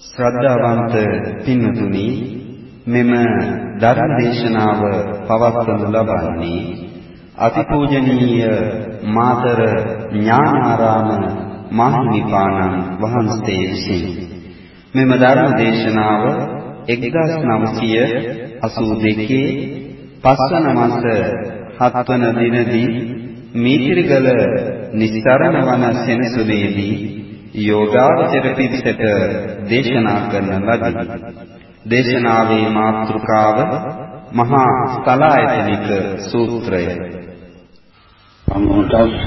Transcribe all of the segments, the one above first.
ශ්‍රද්ධාවන්ත පින්තුනි මෙම ධර්ම දේශනාව පවත්වනු ලබන්නේ අතිපූජනීය මාතර ඥානාරාම මහින්පාණන් වහන්සේ විසින්. මෙම ධර්ම දේශනාව 1982 පස්වන මාස 7 වන දිනදී මීතිරිගල නිස්තරණ වන සෙනසුනේදී යෝගාවචර පිරිසට දේශනා කරන ලදී. දේශනාවේ මාතෘකාව මහා ස්ථලායතනික සූත්‍රය. නමෝ තස්ස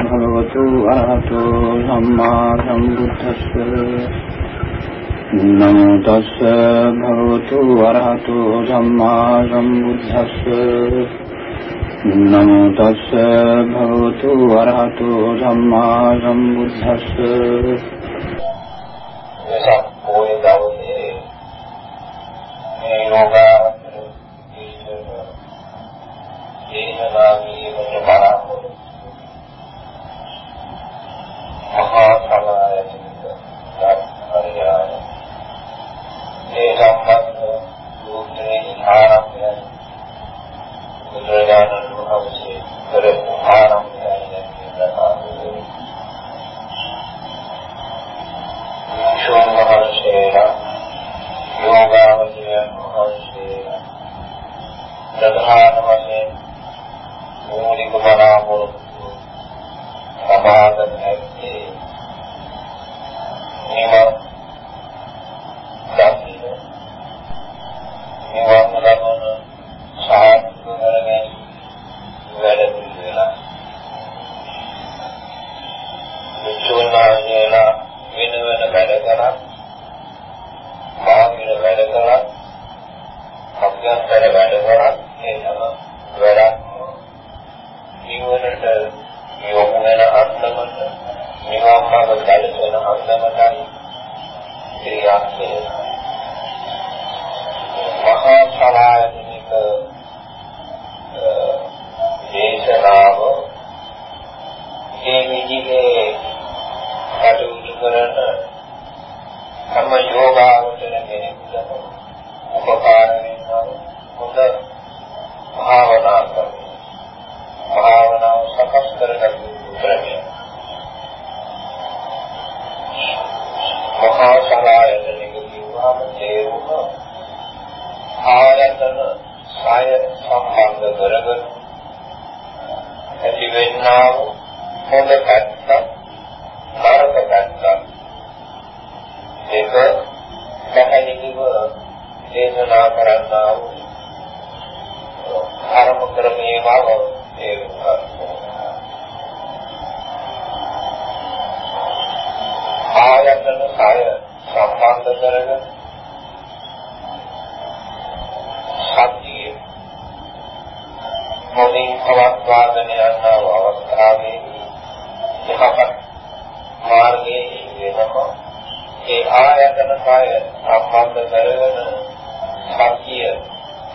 භගවතු වරහතෝ සම්මා සම්බුද්දස්ස නමෝ තස්ස භගවතු වරහතෝ සම්මා සම්බුද්දස්ස නමෝ තස්ස භගවතු වරහතෝ සම්මා සම්බුද්දස්ස. වෙසක් පොය දවසේ මේ යෝගා දේශනාවේ බලාපොරොත්තු මහා සමායතික ධර්මය මේ සම්බන්ධ සූත්‍රයේ ආරම්භය බුදුරජාණන් වහන්සේ කරපු ආරම්භයයි ප්‍රකාශය. ශෝමහර්ෂේලා යෝගාවචරයන් වහන්සේලා ප්‍රධාන වශයෙන් කාය සම්බන්ධ කරගෙන සත්‍යය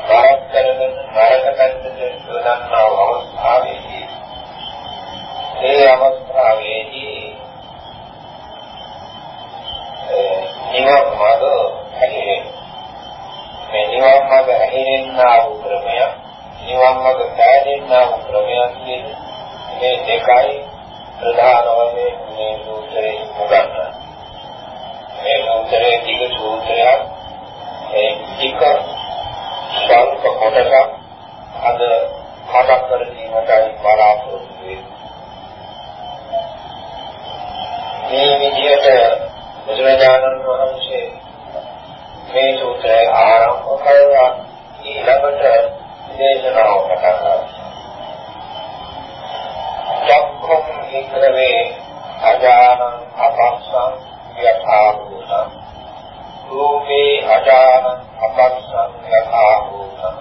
වරක් කරගෙන නරක පැත්තට යොදන්නා අවස්ථාවේදී ඒ අවස්ථාවේදී නිවන් මාර්ග හැදෙන්නේ මේ නිවන් මාර්ග ඇහිරෙන්නා වූ ක්‍රමය නිවන් මාර්ග පැහැදෙන්නා වූ ක්‍රමයන් කියන මේ දෙකයි ප්‍රධාන වශයෙන් මේ සූත්‍රයේ උගන්වන්නේ. මේ සූත්‍රයේ ටික සූත්‍රයක් ඒ ටික ස්වල්ප කොටසක් අද මතක් කර දීමටයි බලාපොරොත්තු වෙන්නේ. මේ විදිහට බුදුරජාණන් වහන්සේ මේ සූත්‍රය ආරම්භ කළා ඊළඟට දේශනාව පටන් ගන්නවා. චක්ඛම් වික්‍රමේ අජානං අපස්සං යථා භූතං රූපේ අජානං අපස්සං යථා භූතං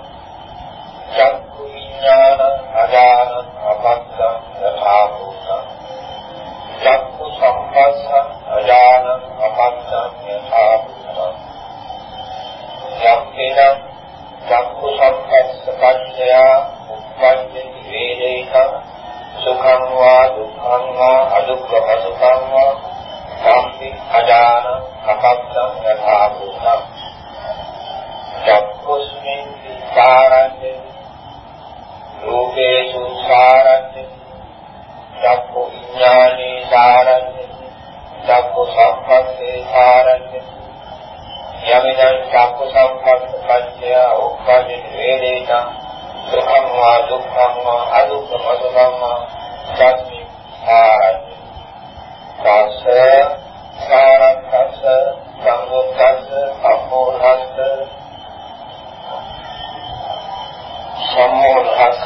චක්ඛු විඥානං අජානං අපස්සං යථා භූතං චක්ඛු සම්පස්සං අජානං අපස්සං යථා භූතං යම්පේන චක්ඛු සම්පස්ස පච්චය උප්පජ්ජති වේදේක සුඛං වා දුක්ඛං වා අදුක්ඛ සුඛං වා සම්පි අජාන කපත්තං යථා භූතං චක්කුස්මින් විචාරන්ති. රූපේසු සාරන්ති. චක්කු විඥානේ සාරන්ති. චක්කු සම්පස්සේ සාරන්ති. යමිදං චක්කු සම්පස්ස පච්චය උප්පදින වේදිතං. සුඛං වා දුක්ඛං වා අදුක්ඛ මසුඛං වා. සත්‍ති සාරන්ති. තස්ස සාරක්ඛස්ස සංගෝත්තස්ස අපෝහස්ස සම්මෝහස්ස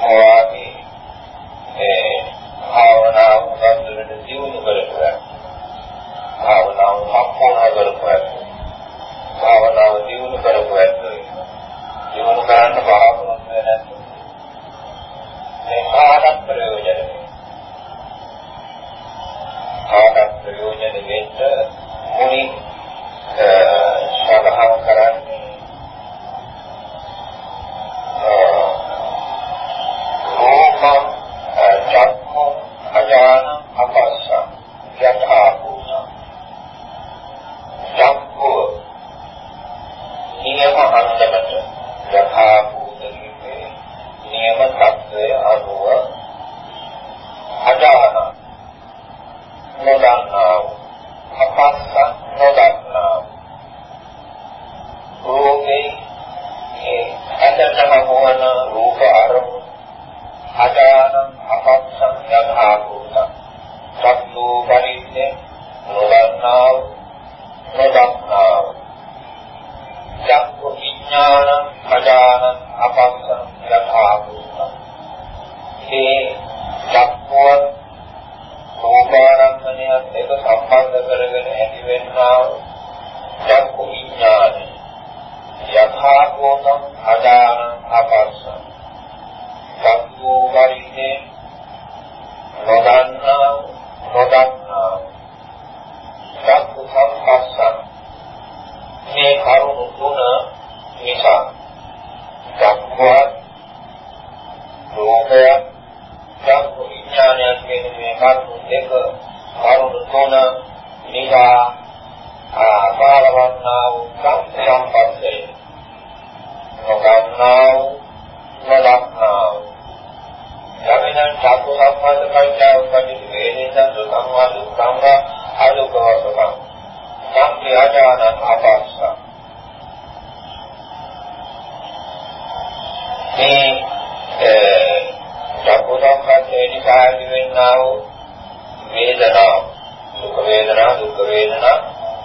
හැම රූපයත් චක්කු විඥානයත් කියන මේ කරුණු දෙක කරුණු තුන නිසා ආකාරවන්නා වූ සම්පස්සේ නොගන්නා වූ නොදක්නා වූ යමිනං චක්කු සම්පස්ස පරිචාය උපදිත වේදේශං සුඛං දුක්ඛං වා අදුක්ඛවසකං සංඛ්‍යාජානං අපස්ස මේ චක්කු සංකප්පේ නිසා ඇතිවෙනා වූ වේදනාව සුඛ වේදනා දුක් වේදනා.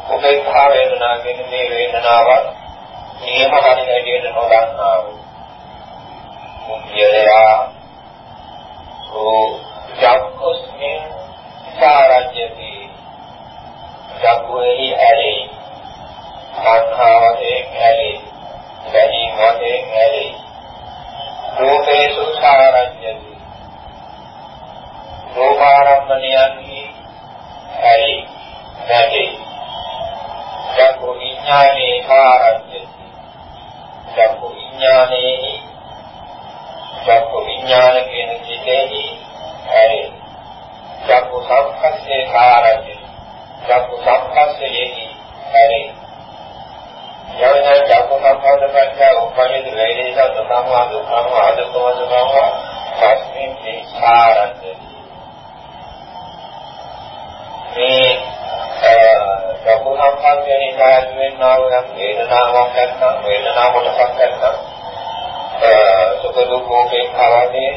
උපේක්ඛා වේදනා කියන මේ වේදනාවත් නියම හරි හැටියට නොදන්නා වූ මුඛ්‍යයා. රෝ චක්කුස්මින් සාරජ්‍යති. චක්කුෙහි ඇලේ. සංඛාවතේ ඇලේ. බැලීම වශයෙන් ඇලේ. රූපේසු සාරජ්‍යති. රූපාරම්මණයන්හි ඇලි නැති චක්කු විඥානේ කාරජ්‍යති චක්කු විඥානේ චක්කු විඥාන කියන සිතේහි ඇලි චක්කු සංස්කස්සේ කාරජ්‍යති චක්කු සංස්කස්සේහි ඇලි යවන චක්කු සංස්කස්ස පංච උපනිත වේදේශ සංවා දුක්ඛං අදුක්ඛම සුඛං පස්මින් විචාරන්නේ මේ ලොකු සම්පන්නයේ ඉඳලා වෙන්නා වූ යම් වේදනාවක් නැත්නම් වේදනාව කොටසක් නැත්නම් සුඛ දුක් මොකේ කරන්නේ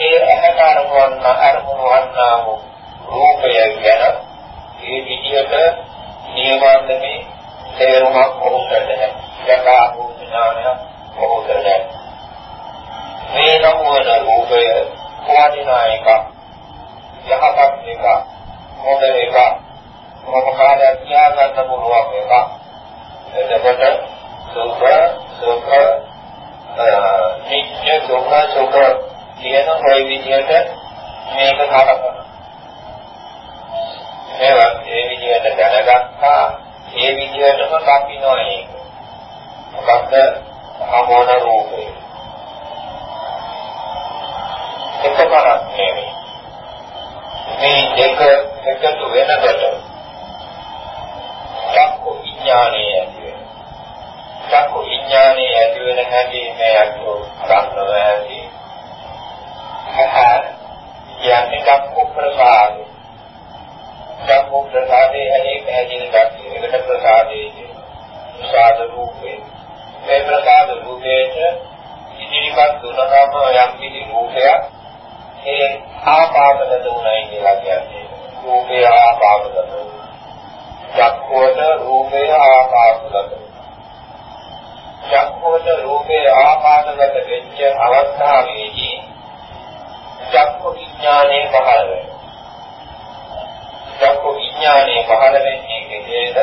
ඒ ඇහැට අරමුණ අරමුණ වන්නා වූ රූපය ගැන ඒ විදිහට නියමාන්දමේ තේරුමක් ඔහුට නැහැ. යකා භූතනාන ඔහුට නැහැ. මේ නමුවන රූපය වටිනා එක යහපත් එක හොඳ එක මොකක්ද කියාගන්න පුළුවන් එක එතකොට සුඛ සුඛ නිත්‍ය සුඛ සුඛ කියන ওই විදිහට මේක හරකන මේවා ඒ විදිහට දැනගත්තා ඒ විදිහටම දකින්නවා ඒක. මොකක්ද ආමෝන රූපේ. එකපාරක් නෙවෙයි. මේ දෙක එකතු වෙනකොට චක්කු විඥානයේ ඇති වෙනවා. චක්කු විඥානයේ ඇති වෙන හැටි මේ අතු ගන්නව ඇති. අහහ යන්නේ චක්කු ප්‍රසාදේ චක්කු ප්‍රසාදේ ඇහි පැහැදිලි දැක්කේ. ඒකට ප්‍රසාදේ ප්‍රසාද රූපේ. මේ ප්‍රසාද රූපේට ඉදිරිපත් දුනකම යම් කිසි රූපයක් ඒ ආපාදක දුනයි කියලා කියන්නේ. රූපය ආපාදක දුන. චක්කෝට රූපය ආපාදක දුන. චක්කෝට රූපය ආපාදක වෙච්ච අවස්ථාවේදී චක්කු විඥානයේ පහළ වෙනවා. චක්කු විඥානයේ පහළ වෙන්නේ කෙසේද?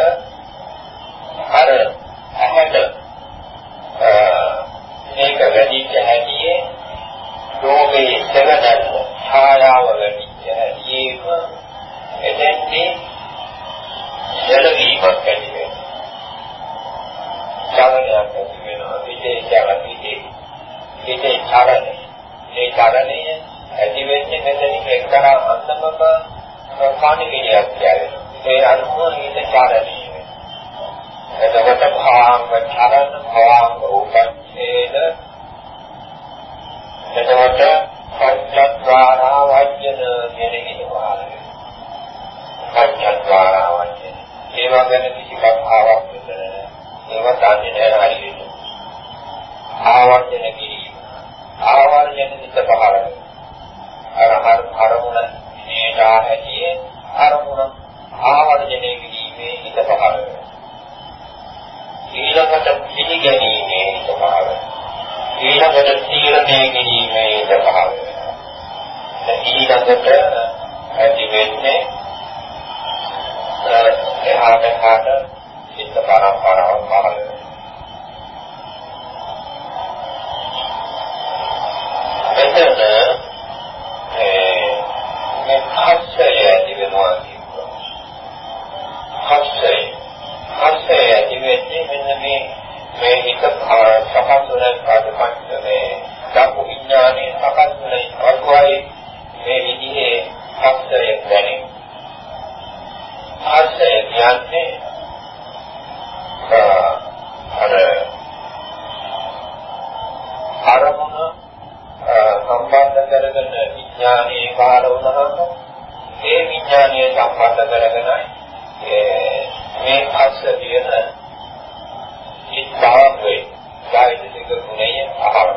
අර ඇහැට මේක වැඩිච්ච හැටියේ රෝගේ සෙවණක් විඥානයේ කාල වුණාම ඒ විඥානයේ සම්බන්ධ කරගෙනයි මේ පස්ස කියන ඉස්තාවේ ධෛර්යික ගුණය අහර.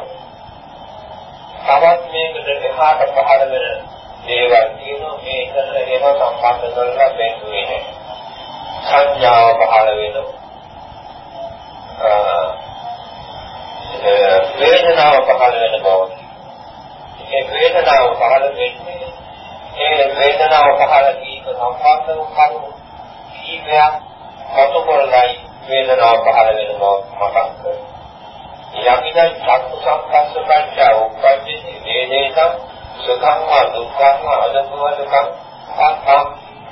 තවත් මේකට එහාට පහළ වෙන දේවල් තියෙනවා මේක එහෙම සම්බන්ධ කරලා බැඳුවේ නැහැ. සංඥාව පහළ වෙනවා. වේදනාව පහළ වෙන බව. ඒ වේදනාව පහළ වෙන්නේ ඒ වේදනාව පහළ වීම සම්බන්ධ වූ කරුණු කීපයක් කොටකොරලයි වේදනාව පහළ වෙන බව මතක් කරගන්න. යමිදන් චක්කු සංකස්ස පංචා උප්පජ්ජති වේදේකං සුඛං වා දුක්ඛං වා අදුක්ඛ දුක්ඛං සංඛං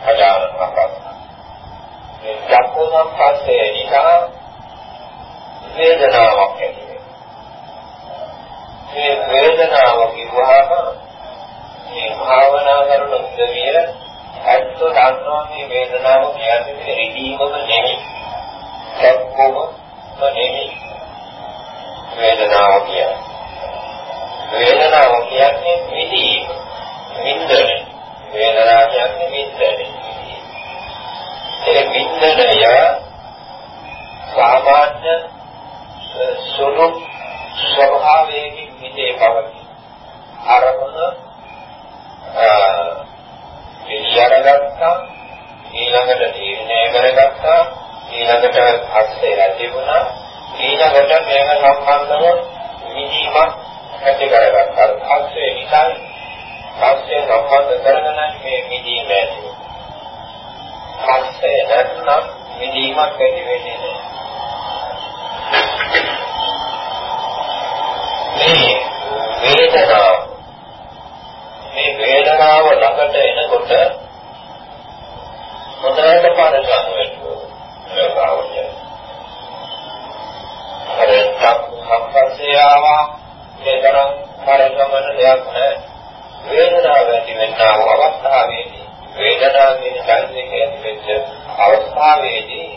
අජානං මතක්. මේ චක්කු සංකස්සේ නිසා වේදනාවක් ඇති මේ වේදනාව කිව්වහම මේ භාවනා කරන උදවිය ඇත්ත දන්නවා මේ වේදනාව කියන්නේ රිදීමම නෙමෙයි. සැපකම නෙමෙයි. වේදනාව කියන්නේ. වේදනාව කියන්නේ විදීම. වින්දනය. වේදනාව කියන්නේ වින්දනය. ඒ වින්දනය සාමාන්‍ය සුළු ස්වභාවයෙන් හිතේ පවතී. අරමුණ පිළිඅරගත්තා ඊළඟට තීරණය කරගත්තා ඊළඟට හස්තේ ලැබුණා ඊළඟට මේක සම්බන්ධව විදීමක් ඇති කරගත්තා. හස්තේ නිසා හස්තේ සම්බන්ධ කරගෙන මේ විදීම ඇති වෙනවා. හස්තේ නැත්නම් විදීමක් ඇති වෙන්නේ වේදනාව. මේ වේදනාව ළඟට එනකොට මොනවාද පාරසන් වෙන්නේ ලෝකාවචය අර සම්පස්සේ ආවා ඒතරම් පරිගමන දෙයක් නැහැ වේදනාව ඇති වෙනා වූ අවස්ථාවේදී වේදනාව කියන සංකේතය ඇති වෙච්ච අවස්ථාවේදී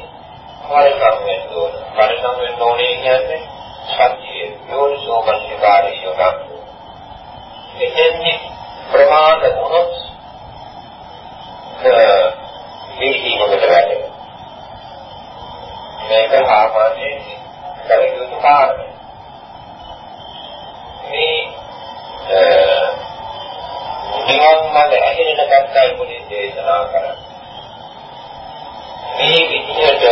පරිගම වෙන්න ඕන පරිගම වෙන්න ඕනේ කියන්නේ සත්‍යය යෝනිසෝ මනසිකාරී යෝගම් එතෙන්නේ ප්‍රමාද වුණොත් මේකී මොකද වෙන්නේ මේක සාමාන්‍යයෙන් කලියුතු කාරණය මේ නිවන් මඟ ඇහෙන කත්තයි පොලිස් දේශනා කරන්නේ මේ විදිහට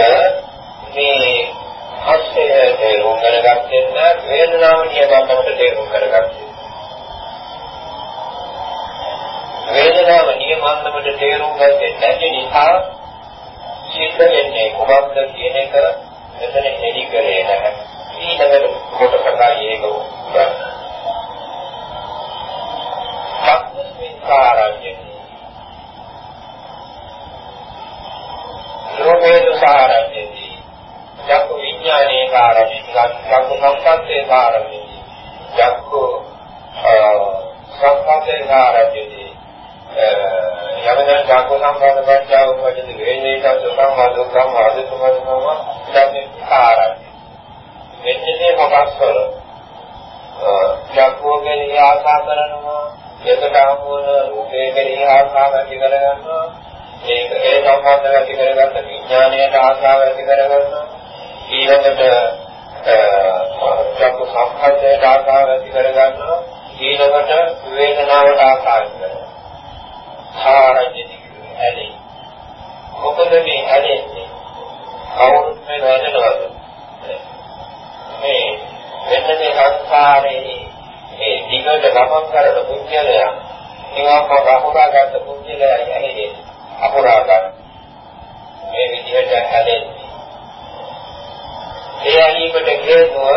මේ හස්තය තේරුම් කරගත්තේ නැහැ වේදනාව නියමකට තේරුම් කරගත්තේ. වේදනාව නියමන්නකට තේරුම් ගත්තේ නැති නිසා සිද්ධ වෙන්නේ කොහොමද කියන එක මෙතන එලි කරේ නැහැ. ඊළඟට කොටසකයි ඒක ගන්න. සත්‍විකාරය. රෝමේද සාරණ්‍යදී චක්කු විඥානයේ කාරණේ චක්කු සංස්කෘතේ කාරණේ චක්කු සංස්කෘතේ කාරණේ යමෙන් චක්කු සංස්කෘත පංචාව උපදිත වේදේ චක්කු සංවාද සංවාද සමාධිමම ධම්මේ කාරණේ මෙන්නේ කොටස් වල චක්කුව කෙරෙහි ආශා කරනවා එකට අමුවන රූපේ කෙරෙහි ආශාව ඇති කරගන්නවා ඒක ඒ සම්බන්ධව ඇති කරගත්ත විඥාණයට ආශාව ඇති කරගන්නවා ඊළඟට චක්කු සංඛාරයට ආකාර ඇති කරගන්නවා ඊළඟට වේදනාවට ආකාර කරනවා සාරජ්‍යති ඇලේ. මොකද මේ ඇලෙන්නේ? කවුරුත් මේ වේදනවද මේ වෙන මේ සංසාරේ ඒ දිගට ගමන් කරන පුද්ගලයා නිවාප අහුරාගත්ත පුද්ගලයා ඇලෙන්නේ අහුරාගත් මේ විදිහට ඇලෙන්නේ. ඒ ඇලීමට හේතුව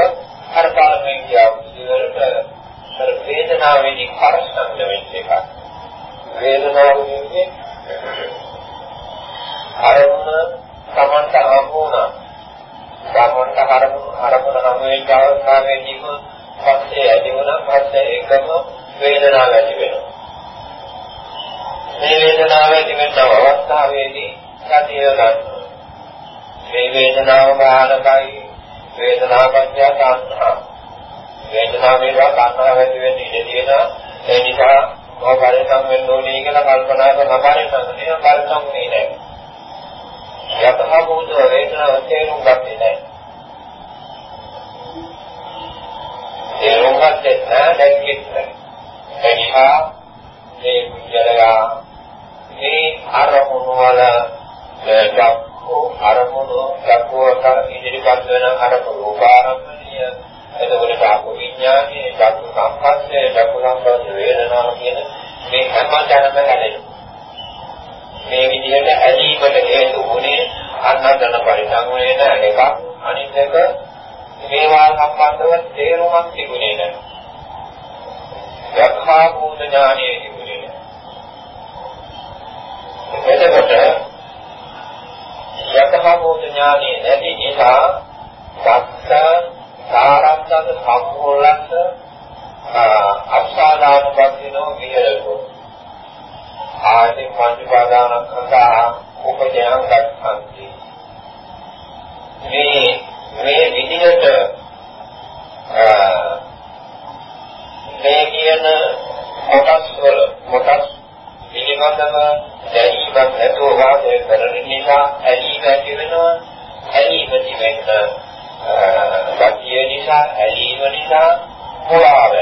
අර පාරමෙන් කියපු විදිහට අර වේදනාවෙන් පරස්සන්න වෙච්ච එකක්. වේදනාව කියන්නේ අරමුණ තමන්ට හම්බුණා. තමන්ට අරමුණ අරමුණ හම් වෙච්ච අවස්ථාවේදීම පස්සේ ඇති වුණා පස්සේ එකම වේදනාව ඇති වෙනවා. මේ වේදනාව ඇති වෙන අවස්ථාවේදී සතිය ගන්නවා. මේ වේදනාව බාහනකයි වේදනාපත්‍ය කාන්තා. වේදනාව වේවා කාන්තාව ඇති වෙන්නේ ඉඳී තියෙනවා. ඒ නිසා මොකද පරිසම් වෙන්න ඕනේ කියලා කල්පනා කරන පරිසම් නේ පරිසම් නේ නෑ. යතහ භූත වේදනාව තේරුම් ගත්තේ නෑ. තේරුම් ගත්තේ නෑ දැක්කේ නෑ. ඒ නිසා මේ කුජලයා මේ අරමුණු වල දක්කෝ අරමුණු දක්වක ඉදිරිපත් වෙන අරමුණු උපාරම්භණීය එතකොට චක්කු විඥානයේ චක්කු සංපස්සේ චක්කු සංපස්ස වේදනාව කියන මේ හැම තැනම හැදෙනවා. මේ විදිහට ඇලීමට හේතු වුණේ අන්නතන පරිසංවේන එකක් අනිත් එක මේවා සම්බන්ධව තේරුමක් තිබුණේ නැහැ. යක්ඛා භූත ඥානයේ තිබුණේ නැහැ. එතකොට යක්ඛා භූත ඥානයේ නැති නිසා සත්‍ය සාරන්තද සම්පූර්ණස අස්සාදාන පස්සිනෝ විහෙරතු ආදී පංච පාදානස්කන්ධා උපජයං ගච්ඡanti මේ මේ විදිහට මේ කියන කොටස් වල කොටස් පිළිබඳව දැනීමක් නැතුව වාසය කරන නිසා ඇලීම ඇති වෙනවා. ඇලීම තිබෙන්න සතිය නිසා ඇලීම නිසා මොලාව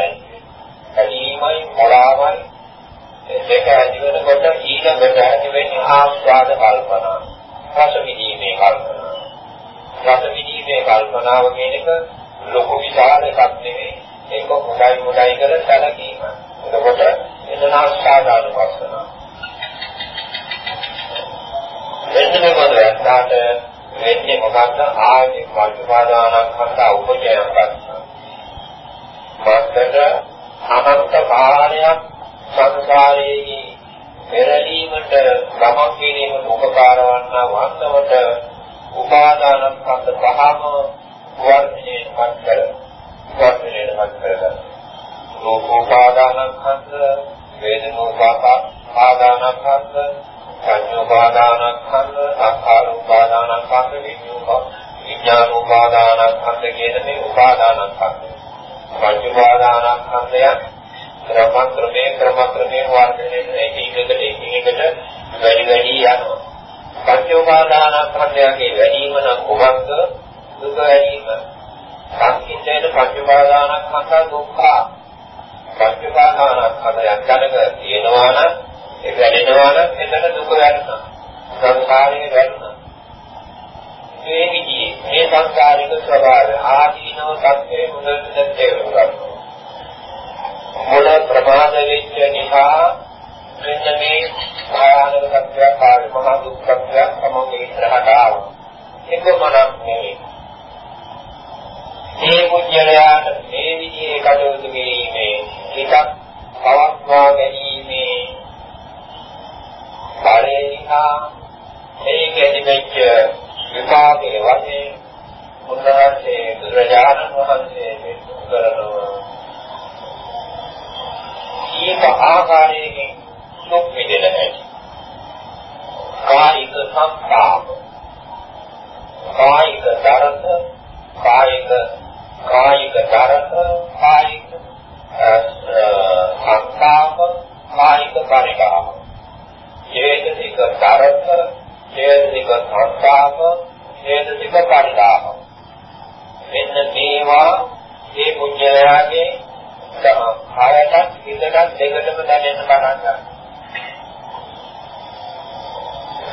ඇලීමයි මොලාවයි දෙක ඇති වෙනකොට ඊළඟට ඇති වෙන්නේ ආස්වාද කල්පනා. රස විදීමේ කල්පනා. රස විදීමේ කල්පනාව කියන එක ලොකු විශාල එකක් නෙවෙයි ඒක මුඩයි මුඩයි කරලා සැලකීම. එතකොට එතන ආස්වාදාන වස්තන. මෙන්න මේ මොකද වෙන්නේ මොකක්ද ආදී පටිපාදානස්කන්ධ උපජයයක් ගන්නවා. මත්තර අනන්ත කාලයක් සංසාරයේ පෙරලීමට ගමන් කිරීමට උපකාර වන්නා වන්දමට උපාදානස්කන්ධ පහම වර්ධනයෙන් පත් කර වර්ධනයෙන් පත් කරගන්න. රූපෝපාදානස්කන්ධ වේදනෝපාදානස්කන්ධ සංයෝපාදානස්කන්ධ සංඛාරෝපාදානස්කන්ධ විඤ්ඤාණ විඥානෝපාදානස්කන්ධ කියන මේ උපාදානස්කන්ධ. පංච උපාදානස්කන්ධය ක්‍රම ක්‍රමේ ක්‍රම ක්‍රමේ වර්ධනය එකිනෙකට එකිනෙකට වැඩි වැඩි යනවා. පංච උපාදානස්කන්ධයගේ වැඩිම නම් කොහොමද දුක වැඩිම. සංකිටේන පංච උපාදානස්කන්ධ දුක්ඛ. පංච උපාදානස්කන්ධයක් දැනග තියෙනවා නම් ඒ වැඩෙනවා නම් එතන දුක වැඩෙනවා. සංසාරේ වැඩෙනවා. මේ විදිහේ මේ සංසාරික ස්වභාවය ආදීනව සත්‍යයේ මුලින්ම තේරුම් ගන්නවා. මොන ප්‍රමාද වෙච්ච නිසා මෙන්න මේ භයානක සත්‍යයක් ආවේ මහා දුක් සත්‍යයක් තමයි ඉස්සරහට ආවා. ඒක මනක් නෙවෙයි. මේ මුඥලයාට මේ විදිහේ කටයුතු කිරීමේ හිතක් පවත්වා ගැනීමේ බලය නිසා මේ ගැදිච්ච විපාකයේ වශයෙන් උන්වහන්සේ බුදුරජාණන් වහන්සේ මෙතු කරනවා. ඊට ආකාරයෙන් දුක් විඳින හැටි. කායික සංස්කාර කායික දරත කායික කායික දරත කායික සංස්කාර කායික පරිකාම චේතසික තරක, චේතසික සංස්කාර, චේතසික පරිණාම. මෙන්න මේවා මේ පුඤ්ඤයාගේ කායයත් හිතටත් දෙකටම දැනෙන්න පටන් ගන්නවා.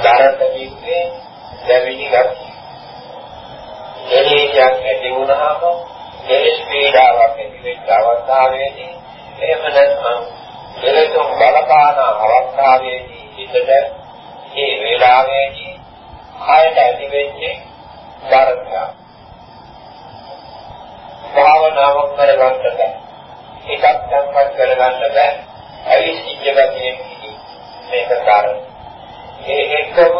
තරක වින්නේ දැවිලි ගතිය. එළියක් ඇති වුණාම කෙලෙස් පීඩාවක් ඇති වෙච්ච අවස්ථාවේදී එහෙම නැත්නම් කෙලෙසුම් බලපාන අවස්ථාවේදී හිතට මේ වේලාවේදී ආයත ඇති වෙන්නේ ධර්මය. භාවනාවක් කරගන්නට එකක් සංකල්ප කරගන්න බෑ. අවිසිච්ච ගතිය මේක කාරණා. ඒ එකම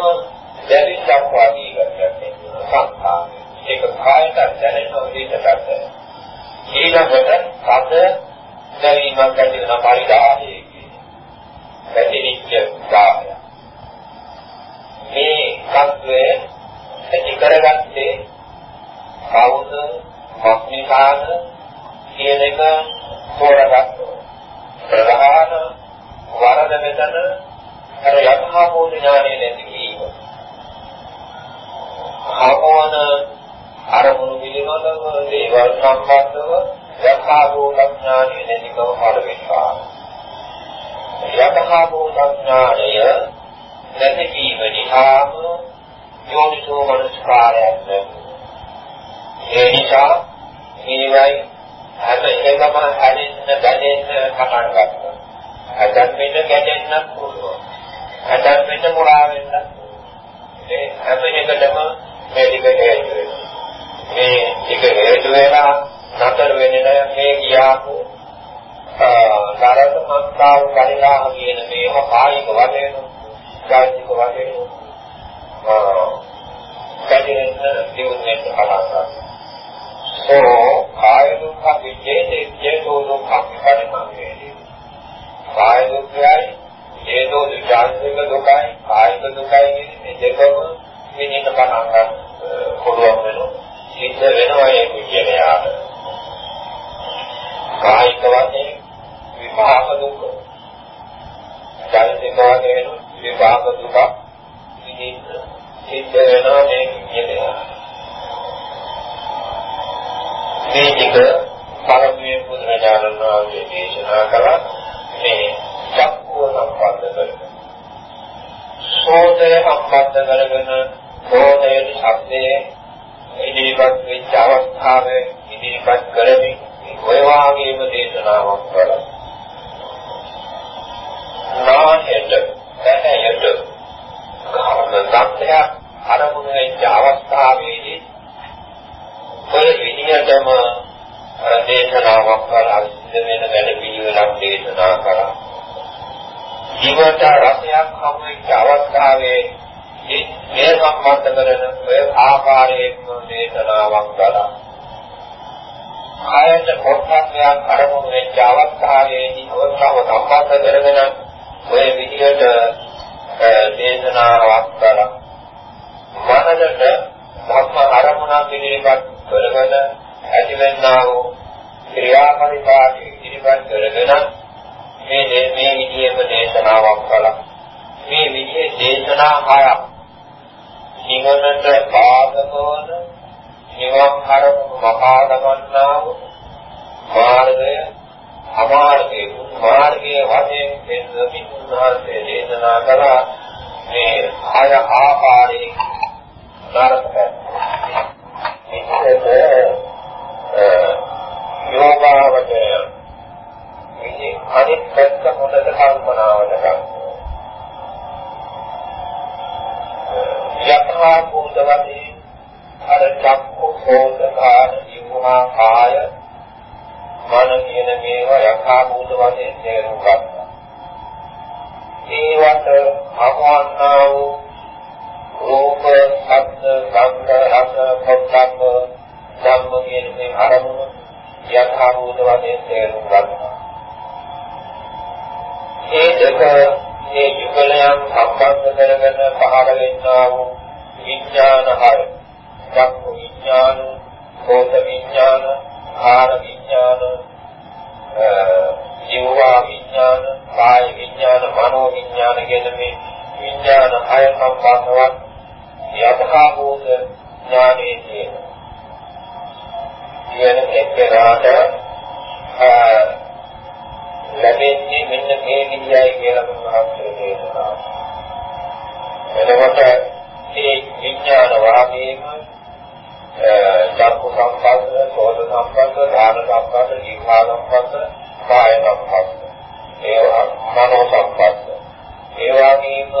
දැරිච්චක් වගේ ගතියක් සංඛාර. ඒක කායට දැනෙන විදිහට ගන්න. ඊළඟට සද දැරීමක් ඇති වෙන පරිදාහය පැතිරිච්ච භාවය. මේ කත්වය ඇති කරගත්තේ කවුද මක්නිකාද කියන එක තෝරගත්තා. ප්‍රධාන වරද මෙතන අර යථාභූත ඥානය නැති වීම. ආවන අරමුණු පිළිබඳව දේවල් සම්බන්ධව යථාභූත ඥානය නැතිකම පළවෙනිවා. යථාභූත ඥානය නැති වීම නිසාම යෝනිසෝ මනස්කාරයක් ලැබෙනවා. ඒ නිසා මේවයි හැම එකම හැදෙන්න ගැටෙන්න පටන් ගන්නවා. හැදන් වෙන්න ගැටෙන්නත් පුළුවන්. හැදන් වෙන්න මුලා වෙන්නත් ඒ හැම එකටම මේ ටික හේතු වෙනවා. මේ ටික හේතු වෙලා නතර වෙන්නේ නැහැ මේ කියාපු නරක මස්තාව කලිලා කියන මේව කායික වශයෙන් කායික වශයෙන් ආ කැදෙන්න දියුණුවෙන් පලස්සා සෝ කාය දුක්ඛ විජේතේ චේතෝ දුක්ඛ පරිමංගේදී කාය දුක්ඛයයි චේතෝ දුක්ඛාන්තික දුකයි කායික දුකයි කියන දෙකම විනිත පණංග පුළුවන් වෙනවා. සිද්ධ වෙනවා ඒ විජේනයාට කායික වශයෙන් විපාක දුක චෛතසික වශයෙන් විපාක දුක විනිත සිද්ධ වෙනවා මේ විජේනයාට මේ ටික පළමුවෙන් බුදුරජාණන් වහන්සේ දේශනා කළා මේ චක්කුව සම්බන්ධ කරගෙන. සෝතය සම්බන්ධ කරගෙන සෝතයේ ශබ්දයේ ඉදිරිපත් වෙච්ච අවස්ථාවේ ඉදිරිපත් කරමින් ඔය වාගේම දේශනාවක් කළා. නාහෙට දැනයට කර්ම සත්‍යයක් අරමුණු වෙච්ච අවස්ථාවේදී ඔය විදිහටම දේශනාවක් කරලා සිද්ධ වෙන වැඩ පිළිවෙලක් දේශනා කරා. ජීවිත රසයක් හමු වෙච්ච අවස්ථාවේ මේ සම්බන්ධ කරන ඔය ආකාරයෙන් දේශනාවක් කළා. ආයත කොටස්යක් අරමුණු වෙච්ච අවස්ථාවේදී ඔයකව සම්බන්ධ කරගෙන ඔය විදිහට දේශනාවක් කළා. මනසට ධර්ම අරමුණක් පිළිබඳ කරගෙන ඇතිවෙනා වූ ක්‍රියාපරිපාටි ඉදිරිපත් කරගෙන මේ මේ විදිහේම දේශනාවක් කළා. මේ විදිහේ දේශනා හයක් නිවනට පාදක වන නිවන් කරමු මහා දමන්නා වූ මාර්ගය අමාර්ගයේ මාර්ගයේ වශයෙන් දෙන්නමින් උන්වහන්සේ දේශනා කළා මේ ආය ආකාරයේ නරක විදිහට යෝගාවචරය මේ අනිත් පැත්ත හොඳට කල්පනාවට ගන්න. යථා භූත වශයෙන් අර චක්කු සෝතකාන ජීවහා කාය මන කියන මේවා යථා භූත වශයෙන් තේරුම් ගන්නවා. ඒවට අමවන්නා වූ රූප, ශබ්ද, ගන්ධ, රස, පොට්ටබ්බ ධම්ම කියන මේ අරමුණ යථා භූත වශයෙන් තේරුම් ගන්නවා. මේ දෙක මේ යුගලයන් සම්බන්ධ කරගෙන පහළ වෙන්නා වූ විඥාන හර, චක්කු විඥාන, සෝත විඥාන, ආහාර විඥාන, ජීවා විඥාන, කාය විඥාන, මනෝ විඥාන කියන මේ විඥාන හය සම්බන්ධවත් යථා භූත ඥානයේ තියෙනවා. කියන එක්කෙනාට ලැබෙන්නේ මෙන්න මේ විදියයි කියලා මහත්කේ දේශනා. එතකොට මේ විඥාන වාදයේම චක්කු සංපස්ස, සෝත සංපස්ස, ධාන සංපස්ස, ජීවා සංපස්ස, කාය සංපස්ස, ඒවා මනෝ සංපස්ස. ඒ වගේම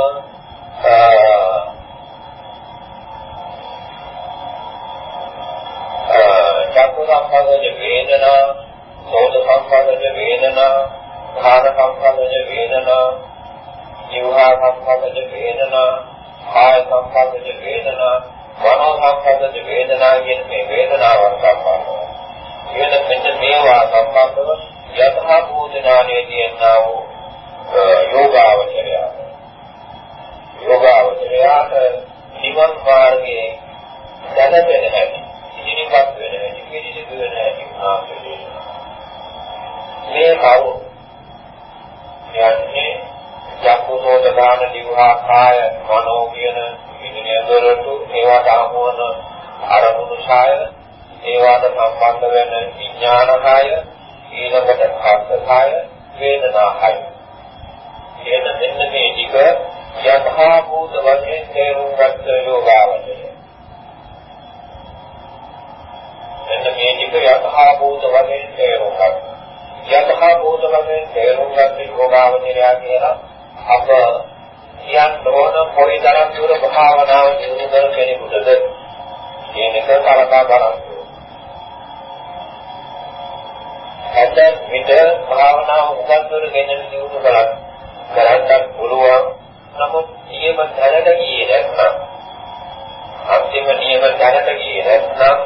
අන්තිම නියම දැනට ගියේ නැත්නම්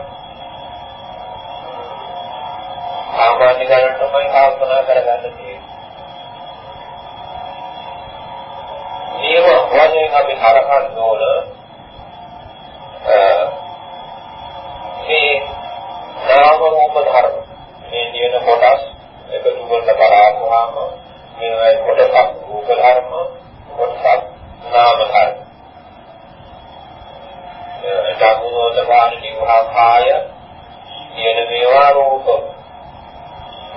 සාමාන්‍ය දැනට තමයි කල්පනා කරගන්න තියෙන්නේ. නියම වශයෙන් අපි හරහන් ඕන මේ නාම රූප ධර්ම මේ කියන කොටස් එකතු කරලා බලපුවාම මේ කොටස් රූප ධර්ම කොටස් නාම ධර්ම එතකොට වාණි විවාහය කියන මේවා රූප.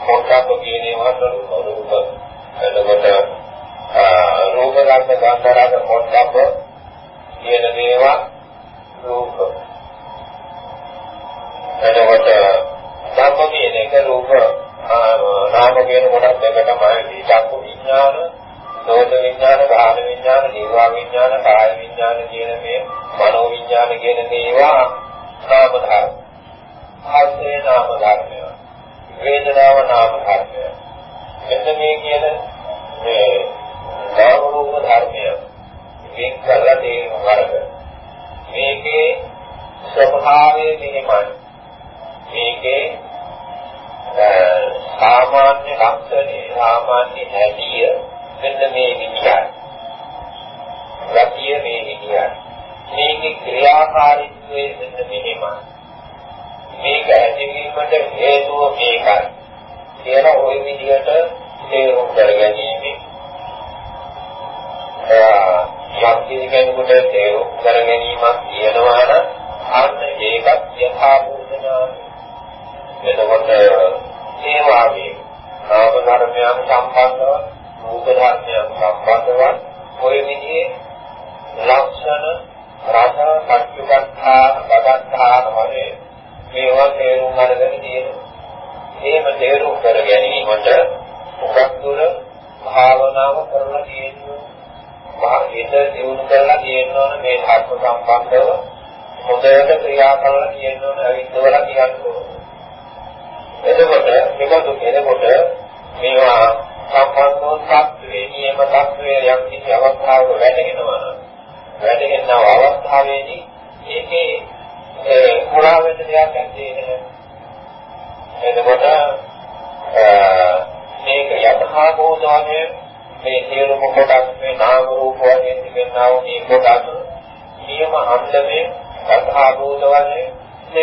කොටස් කියන ඒවා රූප රූප. එතකොට රූප ධර්ම ගන්ධරාග කොටස් කියන මේවා රූප. එතකොට ධර්ම කියන එක රූප. නාම කියන කොටස් දෙකටමයි චක්කු විඥාන සෝත විඥාන, ගාහන විඥාන, ජීවා විඥාන, කාය විඥාන කියන මේ මනෝ විඥාන කියන මේවා නාම ධර්ම. ආස්සේ නාම ධර්මය. වේදනාව නාම ධර්මය. මෙන්න මේ කියන මේ නාම රූප ධර්මය මේක කරලා තේරුම් ගන්න. මේකේ ස්වභාවය මෙහෙමයි. මේකේ සාමාන්‍ය ලක්ෂණේ සාමාන්‍ය හැටිය මෙන්න මේ විදියයි. ගතිය මේ විදියයි. මේකේ ක්‍රියාකාරීත්වය මෙන්න මෙහෙමයි. මේක ඇතිවීමට හේතුව මේකයි. කියන ওই විදියට තේරුම් කරගැනීම. යම් කෙනෙකුට තේරුම් කරගැනීමක්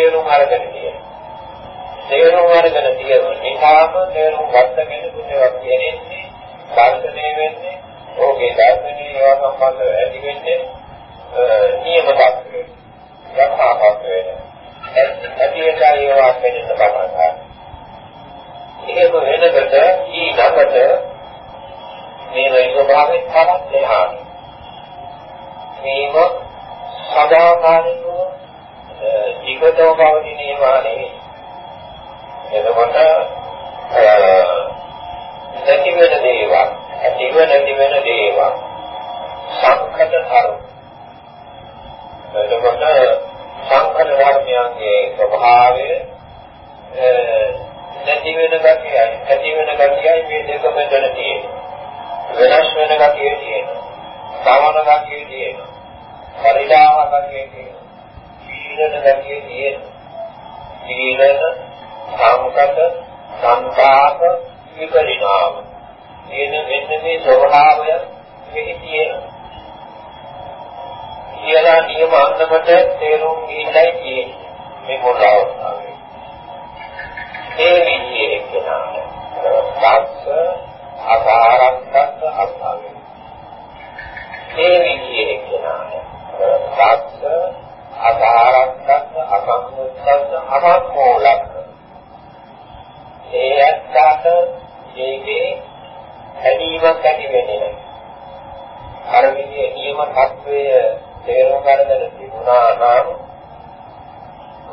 තේරුම් අරගෙන තියෙනවා. තේරුම් අරගෙන තියෙන නිසාම තේරුම් ගත්ත කෙනෙකුට කියන්නේ දර්ශනය වෙන්නේ ඔහුගේ දර්ශනීය ඒවා සම්බන්ධව ඇති වෙන්නේ නියම තත්ත්වය යථාපත් වෙන ඇතියලා ඒවා වෙනස බලනවා එහෙම වෙනකොට ඊළඟට මේ වේ ස්වභාවයෙන් තරක් දෙහාන මේක සදාකාලිකව ජීවිතව පවතින ඒවා නෙවෙයි එතකොට නැති වෙන දේවල් ඇතිව නැති වෙන දේවල්. සංකත ධර්ම. එතකොට සංකත ධර්මයන්ගේ ස්වභාවය නැති වෙන ගතියයි ඇති වෙන ගතියයි මේ දෙක මෙතන තියෙන්නේ. වෙනස් වෙන ගතිය තියෙනවා. සමන ගතිය තියෙනවා. පරිදාහ ගතිය තියෙනවා. සීලන ගතිය තියෙනවා සීලන සංකත සංකාප විපරිණාම. එන මෙන්න මේ ස්වභාවය මෙහි තියෙනවා. කියලා නියම අන්දමට තේරුම් ගන්නයි තියෙන්නේ මේ පොළ අවස්ථාවේ. ඒ විදිහේ කෙනාට සත්‍ය අසාරක්කත් අසාවේ ඒ විදිහේ කෙනාට සත්‍ය අසාරක්කත් අසංගතත් අමෝලක් ඒ ඇත්තට ඒකේ හැදීමක් ඇති වෙන්නේ. නැහැ අර විදිහේ නියම තත්වය තේරුම් ගන්න තිබුණා නම්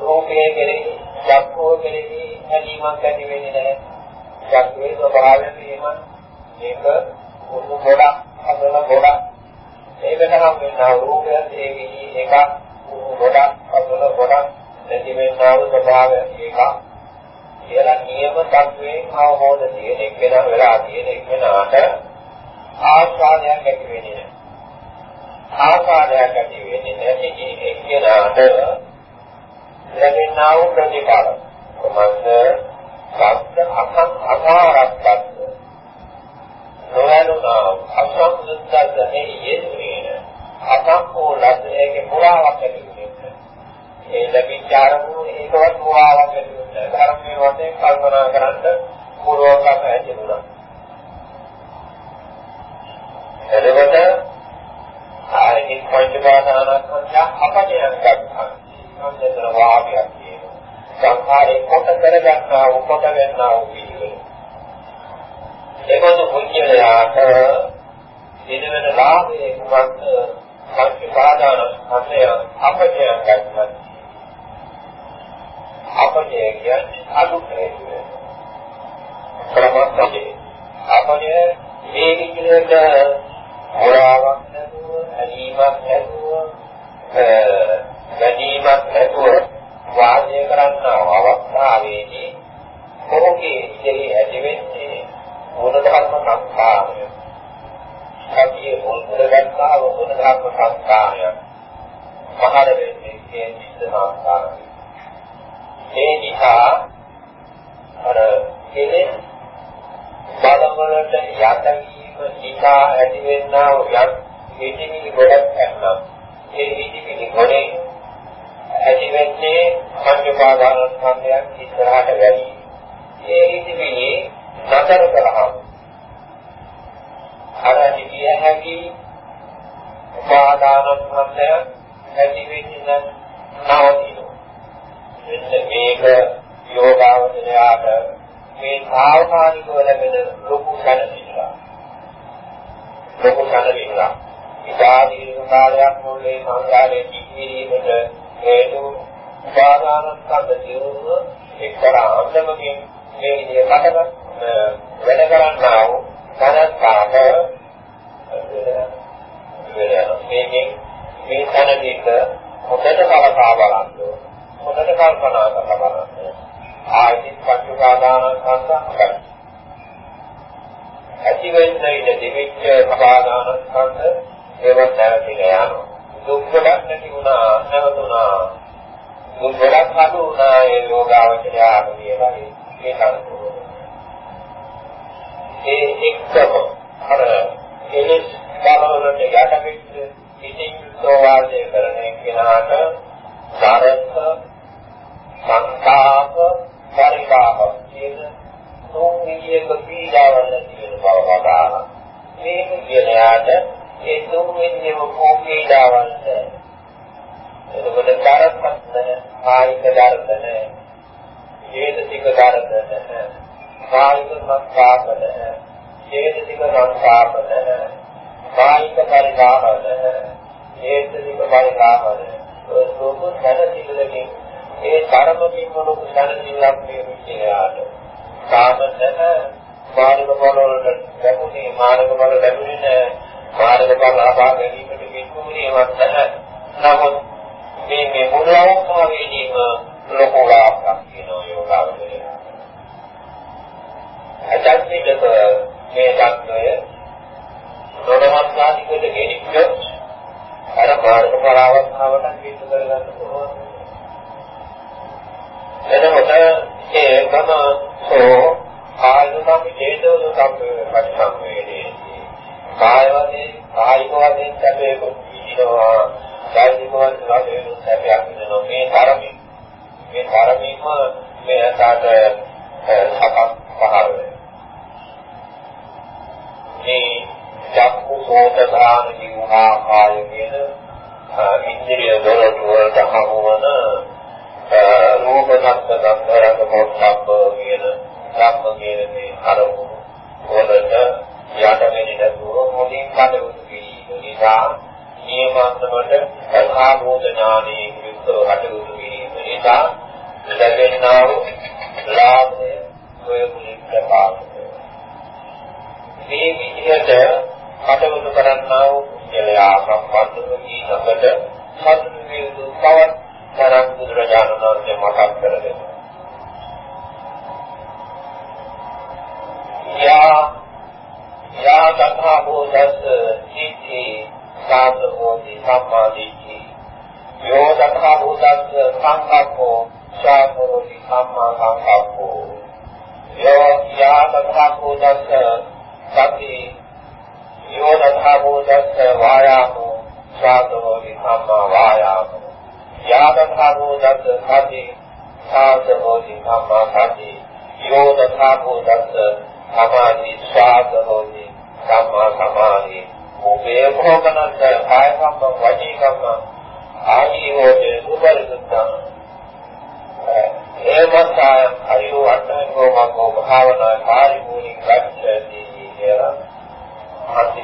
රූපයේ කෙරෙහි චක්කෝ කෙරෙහි හැලීමක් ඇති වෙන්නේ නැහැ. චක්කේ ස්වභාවයෙන් එහෙම මේක උණු ගොඩක් අදල ගොඩක්. ඒක තමයි වෙනවා. රූපයත් ඒ විදි එක උණු ගොඩක් අදල ගොඩක් නැති වෙනවා ස්වභාවය ඒක කියලා නියම තත්වයෙන් අවබෝධ තියෙන එකන වෙලා තියෙන එකනට ආස්වාදයක් ඇති වෙන්නේ නැහැ. ආකාරයක් ඇති වෙන්නේ නැති එක්කෙනාට ලැබෙනා වූ ප්‍රතිඵල. කොමන්ද සත්‍ය අසං අපාරක්කත් නොවැළුණා අසංසුද්ධත් නෙහි යෙදුනේ. අසංකෝ ලද්දේගේ පුරාවක් ලැබෙන්නේ ඒ ලැබිච්ච අරමුණු ඒකවත් පුරාවක් ලැබෙන්නේ ධර්මයේ වශයෙන් කල්පනා කරන්න පුරවකම ඇතිුණා එතකොට ආයෙත් පංචපාදානස්කන්ධය අපදයක් ගන්නවා. සංයතන වාගයක් කියනවා. සංඛාරේ කොට කරගන්නා උපත ගන්නා වූ පිළිවෙල. ඒකත් මුල්‍යයාට දින වෙන ලාභයේ කුමක්ද පංචපාදානස්කන්ධය අපදයක් ගන්නවා. අපදය කියන්නේ අදුක්‍රේ. ක්‍රමස්තේ අපදය මේ විදිහට හොරාවක් හැලීමක් නැතුව ගැනීමක් නැතුව වාසය කරන්නා අවස්ථාවේදී ඔහුගේ ඉලෙහි ඇති වෙන්නේ මොනතරම් සංස්කාරය. කතියේ මොනතර ගන්නා මොනතරම් සංස්කාරය. මහර වෙන්නේ ඒ නිස්සාරය. ඒ නිසා අර කෙලෙස් බලවලට යට වීම නිසා ඇතිවෙනා යම් හිතිවිලි ගොඩක් ගන්නවා. ඒ හිතිවිලි ගොඩේ ඇති වෙන්නේ පංච පාදානස්කන්ධයන් ඉස්සරහට වැඩි. ඒ හිතිවිලි නතර කරහම අර හිතිය හැකි පාදානස්කන්ධය ඇති වෙන්නේ නැවතිනවා. මෙන්න මේක යෝගාවචරයාට මේ සාවකාලිකව ලැබෙන ලොකු දැනීමක්. ලොකු දැනීමක්. ඉතා දීර්ඝ කාලයක් මුල්ලේ සංසාරයේ ජීවිතීමට හේතු උපාදානස්කන්ධ දියුණුව එක්තරා අන්දමකින් මේ විදිහට වැඩ කරන්නා වූ තනස්කාක මේකෙන් මේ තනදීක හොඳට කලකා බලන්න හොඳට කල්පනා කරලා බලන්න ආයතිත් පංච උපාදානස්කන්ධ ඇති වෙන්නේ දෙවිච්ච උපාදානස්කන්ධ ඒවත් නැවතිලා යනවා. දුක් ගොඩක් නැති වුණා නැවතුණා. දුක් ගොඩක් අඩු වුණා ඒ යෝගාවචරය ආව කියලා ඒ කරුණ. ඒ එක්කම අර එලෙස් බලවලට යටපිට ඉතිං සෝවාදය කරන කෙනාට සාරස්ස සංකාප පරිකාප කියන තුන් විදියක පීඩාවල් තියෙන බව වදාන මේ කියලයාට ඒ තුන්වෙනිම කෝපීඩාවන්ට එතකොට දරපත්තන කායික දර්ශන හේතික දර්ශන කායික සංස්කාපන හේතික සංස්කාපන කායික පරිකාපන හේතික පරිකාපන ලෝක දැනසිලකින් ඒ ධර්මකින් මොනක දැනසිලක් මේ විචයාට සාමතන මාර්ග බල වලට ලැබුණේ මාර්ග බල ලැබුණේ මාර්ගඵල ලබා ගැනීමට කිසිමේවත් නැහැ. නමුත් මේ මේ මුල අවස්ථාවේදීම ලොකු ලාභයක් වෙනවා යෝගාවචරය. අජත්මිතක මේ ධර්මය නොනවත්වාදිකට ගෙනිච්චොත් අර මාර්ග පරාවස්ථාවට හේතු කරගන්න පුළුවන්. එතකොට ඒකම සෝ ආයතන හේතුව සම්පූර්ණ පරිසම්වේදී කාය වශයෙන් කායික වශයෙන් සැපේ විඳිනවා. කායික වශයෙන් සැපේ විඳිනවා. මේ ධර්මයේ මේ ධර්මයෙන්ම මේ අතට සකස් පහළ මේ චක්කු සෝත ධාන ජීවහා කාය කියන ඉන්ද්‍රිය දොරටු වලට හමුවන රූප සත්ත්ව ගන්ධරක මොක්ෂබ්බ කියන ධම්ම කියන මේ අරමුණු වලට යට වෙන්නේ නැතුව මොනින් කඩවුතු කිරීම නිසා නියමන්තමට සාභෝධ ඥානයේ යුක්තව කටයුතු කිරීම නිසා ලැබෙනා වූ ලාභය ඔය මුලින් ප්‍රකාශ මේ විදිහට කටයුතු කරන්නා වූ කුසලයා සම්බන්ධව ඊනකට සතුටු වේතු තවත් තරම් බුදුරජාණන් වහන්සේ මතක් කරගෙන. යා යා තථා බෝධස්ස සිද්ධි සාතෝති සම්මාදිට්ඨි යෝ තථා බෝධස්ස සංකප්පෝ සාතෝති සම්මා සංකප්පෝ. යෝ යා තථා බෝධස්ස සති යෝ තථා බෝධස්ස වායාමෝ සාතෝ විසම්මා වායාමෝ යා තථා බෝධස්ස සති සාතෝ විසම්මා සති යෝ තථා බෝධස්ස සමාධි සාතෝ සම්මා සමාධි උපේ භෝගනන්ත කාය කම්ම වචී කම්ම ආජීවෝදේ උපරිසුද්ධං ඒවස්සායම් අයෝ අට්ඨංගෝ මග්ගෝ භාවනා කාරිමූලික ගච්ඡති කියලා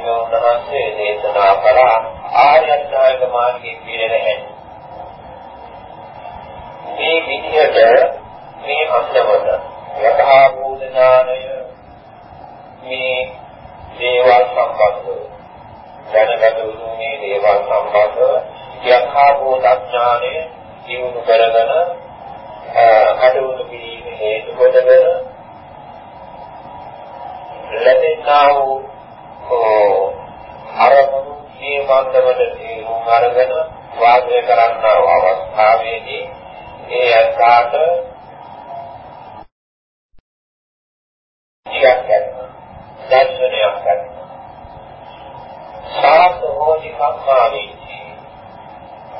මහත්මිය උන්වහන්සේ දේශනා කළා ආර්ය අෂ්ටාංග මාර්ගයේ පිළිරෙන හැටි. මේ විදිහට මේ අන්දමට යථා භූතනානය මේ දේවල් සම්බන්ධව දැනගත යුතු මේ දේවල් සම්බන්ධව යථා භූතඥානය දිනු කරගෙන කටයුතු කිරීම හේතු කොටගෙන ලැබෙනා වූ අරමුණු මේ මන්දමට තේරුම් අරගෙන වාසය කරන්නා වූ අවස්ථාවේදී ඒ අසාත ඉයක් ගන්නවා දර්ශනයක් ගන්නවා සාත හෝදි සම්මානීති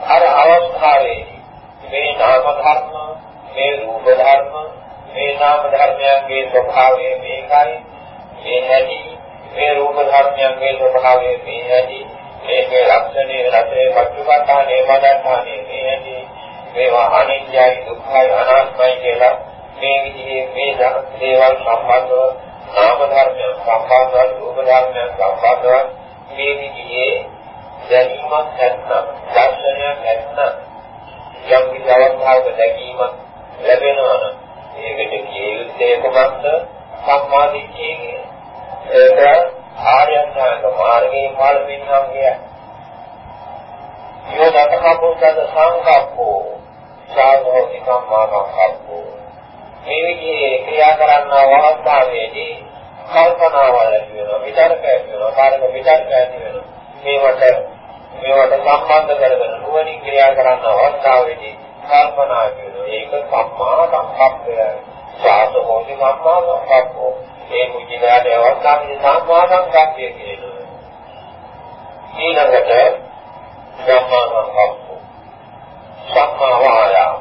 අර අවස්ථාවේදී මේ නාම ධර්ම මේ රූප ධර්ම මේ නාම ධර්මයන්ගේ ස්වභාවය මේකයි මේ හැටි මේ රූප ධර්මයන්ගේ ස්වභාවය මේ හැටි ඒකේ ලක්ෂණේ රසේ පච්චුපට්ඨානේ පදත්තානේ මේ හැටි මේවා අනිත්‍යයි දුක්ඛයි අනාත්මයි කියලා මේ විදිහේ මේ දේවල් සම්බන්ධව නාම ධර්මයන් සම්බන්ධව රූප ධර්මයන් සම්බන්ධව මේ විදිහේ දැනීමක් නැත්නම් දර්ශනයක් නැත්නම් යම් කිසි අවස්ථාවක දැකීමක් ලැබෙනවා නම් ඒකට කිය යුත්තේ කොහොමද? සම්මාදිට්ඨිය. ඒක ආර්යඥාන මාර්ගයේ පාරමින් නම් කිය. යෝදතකපෝසද සංකප්පෝ. සාධෝති කම්මානංකප්පෝ මේ විදිහේ ක්‍රියා කරන අවස්ථාවේදී කල්පනාවල් ඇති වෙනවා විචාරක ඇති වෙනවා කාරක විචාරක ඇති වෙනවා. මේවට මේවට සම්බන්ධ කරගෙන නුවණින් ක්‍රියා කරන අවස්ථාවේදී කල්පනා කරනවා. ඒක සම්මා සංකප්පය සාධෝති කම්මානංකප්පෝ ඒ මුචිනාට අවස්ථාවේ සම්මාදම් කප්පිය කියනවා. ඊළඟට සම්මාදම් කප්පු. සම්මා වායාම.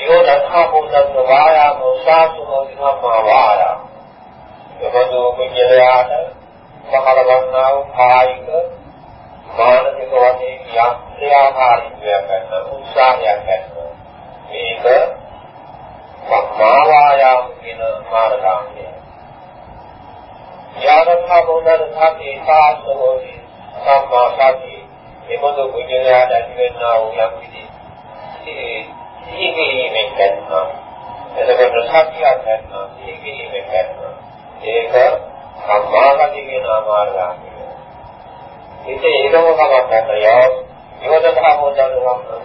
යෝදඛා පුද්දත් වායාම සාසුනෝ සම්මා වායාම. එබඳු මුචිනාට පහළවන්නා වූ කායික මානසික වශයෙන් යම් ක්‍රියාකාරීත්වයක් කරන උත්සාහයක් කරන මේක සම්මා වායාම කියන මාර්ගාංගය. යාරත්මා බෝධන සති සාස්තෝති සම්මා සති එමොදු විඥානයට ඇතිවෙනා වූ යම් කිසි සීගීමෙන් කරනවා. එතකොට සත්‍යයක් කරනවා සීගීමෙන් කරනවා. ඒක සම්මා සති කියන මාර්ගාංගය. ඉතින් ඒකම කමක් නැහැ. යෝධ භාවෝදන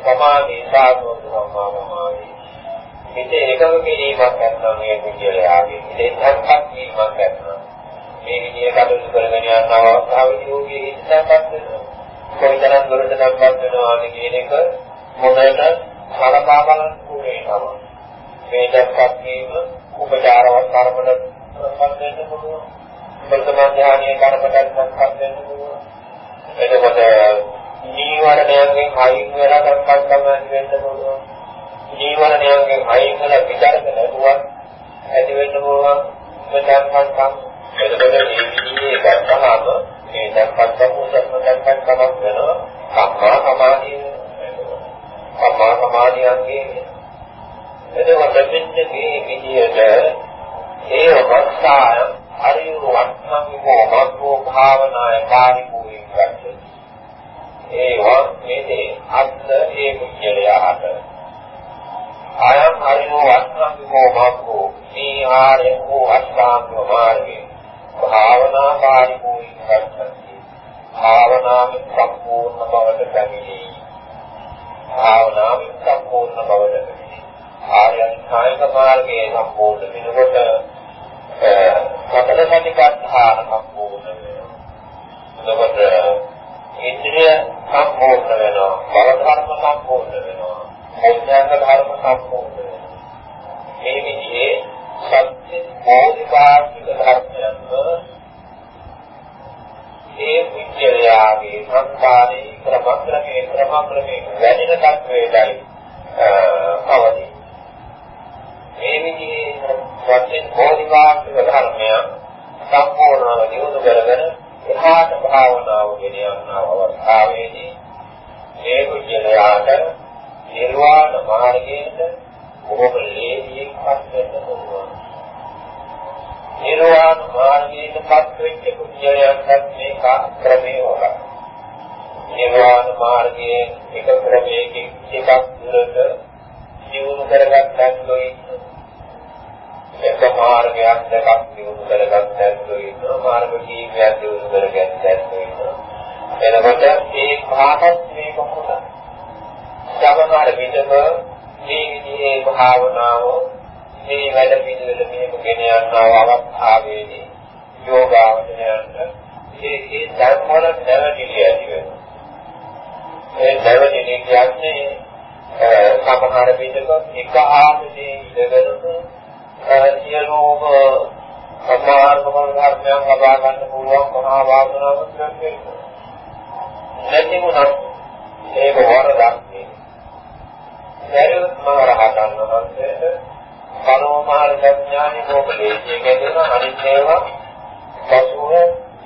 සමාධි සාධෝධ සම්මා සමාධි හිතේ එකම කිරීමක් නැත්නම් මේ කුජලයාගේ හිතේ සංකප්ප වීමක් නැත්නම් මේ විදිහේ කටයුතු කරගෙන යන අවස්ථාවේදී ඔහුගේ හිතසපත් වෙනවා. කොයිතරම් දුරට සම්බන්ධ වෙනවාද කියන එක මොනකට සලකා බලන්න ඕනේ තමයි. මේ දැක්කත් වීම උපචාරවත් කර්මවල සම්බන්ධ වෙන්න පුළුවන්. වර්තමාන ධානයේ කර්මකට සම්බන්ධ වෙන්න පුළුවන්. එතකොට නීවරණයෙන් අයින් වෙලා සංකල්ප ගන්න වෙන්න පුළුවන්. නීවරණයෙන් අයින් වෙලා විචාරක නැතුවත් ඇති වෙන්න පුළුවන්. මෙතනකම් එතකොට මේ විදිහේ ගත්තාම මේ දැක්කත් මොකක්ද දැක්කත් කමක් වෙනවා. සම්මා සමාධිය සම්මා සමාධියන්ගේ එතකොට මෙන්න මේ විදිහට ඒ අවස්ථාව හරිය වත්මකෝ මග්ගෝ භාවනාය කාරිකෝයි ගන්න. ඒ වස්මේදී අත්ත ඒ කුජලයාට ආයම් හරිය වත්මකෝ මග්ගෝ මේ ආරේ අෂ්ටාංග මාර්ගේ භාවනා කාරිකෝයි ගන්න. භාවනාවෙන් සම්පූර්ණ බවට පැමිණි. භාවනාවෙන් සම්පූර්ණ බවට පැමිණි. ආර්ය අෂ්ටාංග මාර්ගයේ සම්පූර්ණ වෙනකොට සතර සතිපට්ඨාන සම්පූර්ණ වෙනවා. එතකොට ඉන්ද්‍රිය සම්පූර්ණ වෙනවා. බල ධර්ම සම්පූර්ණ වෙනවා. මොඥාංග ධර්ම සම්පූර්ණ වෙනවා. මේ විදිහේ සත්‍ය බෝධිපාක්ෂික ධර්මයන්ව ඒ විද්‍යාවේ සංස්කාරේ ක්‍රමක්‍රමේ ක්‍රමක්‍රමේ වැඩින තත්වයටයි පවතී. මේ විදිහේ වශයෙන් බෝධිපාක්ෂික ධර්මය සම්පූර්ණව දියුණු කරගෙන එහාට භාවනාව ගෙන යන අවස්ථාවේදී මේ කුජලයාට නිර්වාණ මාර්ගයට බොහොම ලේසියෙන් පත් වෙන්න පුළුවන්. නිර්වාණ මාර්ගයට පත් වෙච්ච කුජලයන්ට මේක ක්‍රමයේ වගේ. නිර්වාණ මාර්ගයේ එක ක්‍රමයකින් එකක් දුරට දියුණු කරගන්නත් එක මාර්ගයක් දෙකක් දියුණු කරගන්නත් ඉන්නවා මාර්ග කීපයක් දියුණු කරගන්නත් ඉන්නවා එතකොට මේ පාඩත් මේක හොඳයි සමහර විටම මේ විදිහේ භාවනාව මේ වැඩ පිළිවෙල මෙහෙම ගෙන යනවා අවස්ථාවේදී යෝගාවචරයන්ට ඒ ඒ ධර්ම වල දැවටිලි ඇති වෙනවා ඒ දැවටිලි කියන්නේ සමහර විටක එක ආසනේ ඉඳගෙන සියලුම සමාර්ථකම් ධර්මයන් ලබා ගන්න පුළුවන් මහා වාසනාවක් ලැබෙනවා. නැති වුණත් ඒක වරදක් නෙවෙයි. සරියුත් මහ රහතන් වහන්සේට පරමමාර්ග ඥානි මොකලේශයේ ගැදෙන අනිත් ඒවා පසුව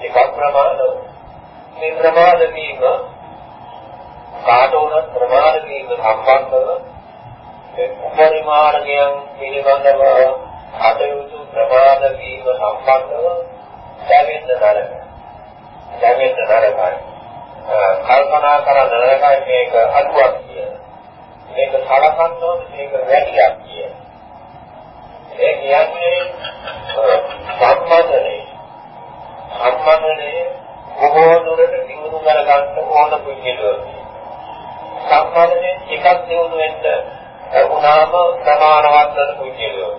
එකක් ප්‍රමාද මේ ප්‍රමාද වීම කාටෝන ප්‍රමාද වීම සම්බන්ධව පරිමාර්ගයන් පිළිබඳව අදයුතු ප්‍රමාද වීම සම්බන්ධව දැවෙන්න නරකයි. දැවෙන්න නරකයි. කල්පනා කරන නරකයි මේක අඩුවක් කියන. මේක සලකන්න ඕනේ මේක වැඩියක් කියන. ඒ කියන්නේ සම්මතනේ. සම්මතනේ බොහෝ දුරට දිනු කරගන්න ඕන පුද්ගලයෙක්. සම්මතනේ එකක් දිනු වෙන්න වුණාම ප්‍රමාණවත් වන කුජලියෝ.